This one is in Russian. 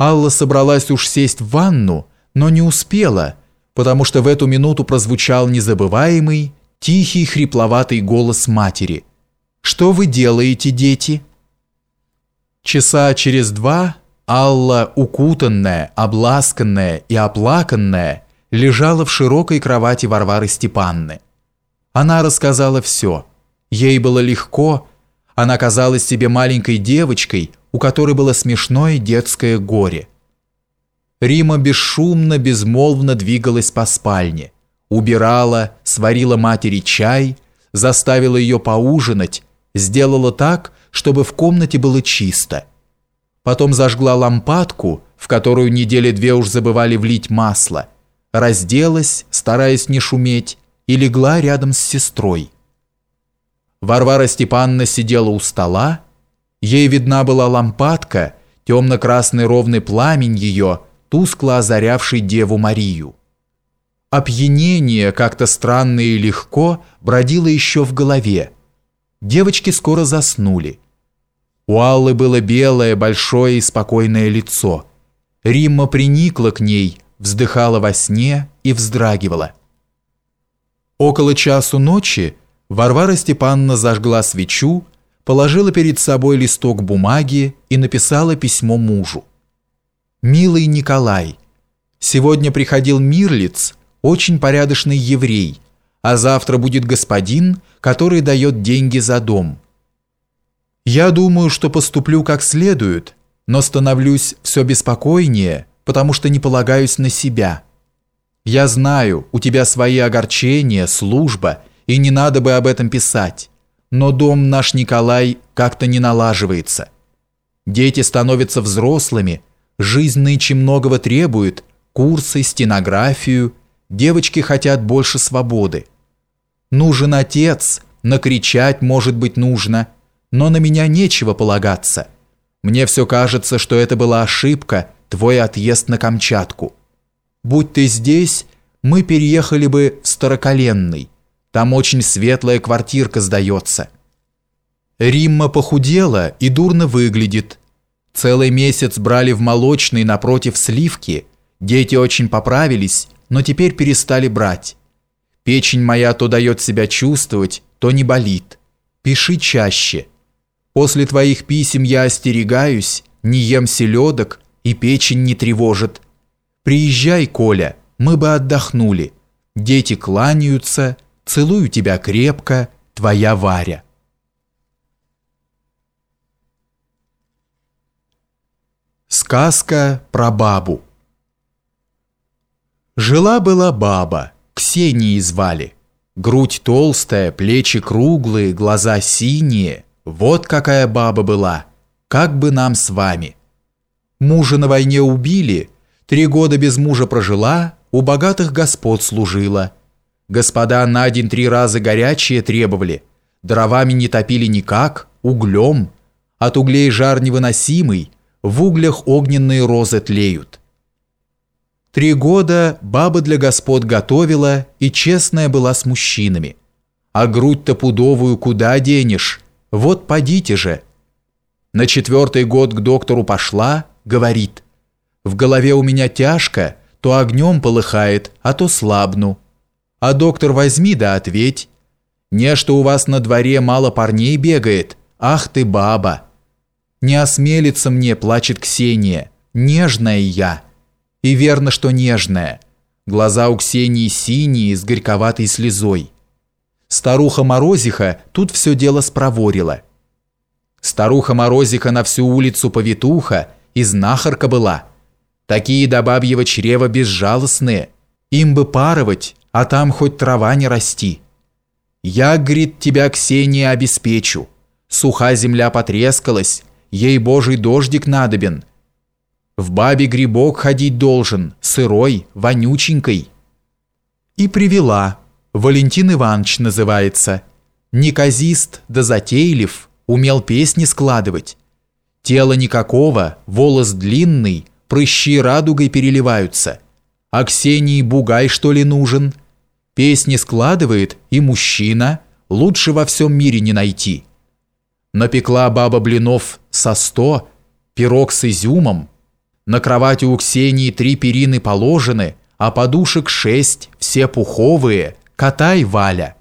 Алла собралась уж сесть в ванну, но не успела, потому что в эту минуту прозвучал незабываемый, тихий, хрипловатый голос матери. «Что вы делаете, дети?» Часа через два Алла, укутанная, обласканная и оплаканная, лежала в широкой кровати Варвары Степанны. Она рассказала все. Ей было легко, она казалась себе маленькой девочкой, у которой было смешное детское горе. Рима бесшумно, безмолвно двигалась по спальне, убирала, сварила матери чай, заставила ее поужинать, сделала так, чтобы в комнате было чисто. Потом зажгла лампадку, в которую недели две уж забывали влить масло, разделась, стараясь не шуметь, и легла рядом с сестрой. Варвара Степановна сидела у стола, Ей видна была лампадка, темно-красный ровный пламень ее, тускло озарявший Деву Марию. Опьянение, как-то странно и легко, бродило еще в голове. Девочки скоро заснули. У Аллы было белое, большое и спокойное лицо. Римма приникла к ней, вздыхала во сне и вздрагивала. Около часу ночи Варвара Степановна зажгла свечу, положила перед собой листок бумаги и написала письмо мужу. «Милый Николай, сегодня приходил Мирлиц, очень порядочный еврей, а завтра будет господин, который дает деньги за дом. Я думаю, что поступлю как следует, но становлюсь все беспокойнее, потому что не полагаюсь на себя. Я знаю, у тебя свои огорчения, служба, и не надо бы об этом писать но дом наш Николай как-то не налаживается. Дети становятся взрослыми, жизнь нынче многого требует, курсы, стенографию, девочки хотят больше свободы. Нужен отец, накричать, может быть, нужно, но на меня нечего полагаться. Мне все кажется, что это была ошибка, твой отъезд на Камчатку. Будь ты здесь, мы переехали бы в Староколенный, там очень светлая квартирка сдается. Римма похудела и дурно выглядит. Целый месяц брали в молочный напротив сливки. Дети очень поправились, но теперь перестали брать. Печень моя то дает себя чувствовать, то не болит. Пиши чаще. После твоих писем я остерегаюсь, не ем селедок и печень не тревожит. Приезжай, Коля, мы бы отдохнули. Дети кланяются, Целую тебя крепко, твоя Варя. Сказка про бабу. Жила-была баба, Ксении звали. Грудь толстая, плечи круглые, глаза синие. Вот какая баба была. Как бы нам с вами. Мужа на войне убили, три года без мужа прожила, у богатых господ служила – Господа на день три раза горячие требовали, дровами не топили никак, углем. От углей жар невыносимый, в углях огненные розы тлеют. Три года баба для господ готовила и честная была с мужчинами. А грудь-то пудовую куда денешь? Вот подите же. На четвертый год к доктору пошла, говорит, в голове у меня тяжко, то огнем полыхает, а то слабну. А доктор возьми да ответь. Не что у вас на дворе мало парней бегает. Ах ты баба. Не осмелится мне, плачет Ксения. Нежная я. И верно, что нежная. Глаза у Ксении синие, с горьковатой слезой. Старуха Морозиха тут все дело спроворила. Старуха Морозиха на всю улицу повитуха и знахарка была. Такие до бабьего чрева безжалостные. Им бы паровать, а там хоть трава не расти. Я, говорит, тебя, Ксения, обеспечу. Суха земля потрескалась, ей божий дождик надобен. В бабе грибок ходить должен, сырой, вонюченькой. И привела. Валентин Иванович называется. Неказист да затейлив, умел песни складывать. Тело никакого, волос длинный, прыщи радугой переливаются – а Ксении Бугай что ли нужен? Песни складывает и мужчина, лучше во всем мире не найти. Напекла баба блинов со сто, пирог с изюмом. На кровати у Ксении три перины положены, а подушек шесть, все пуховые. Катай, Валя».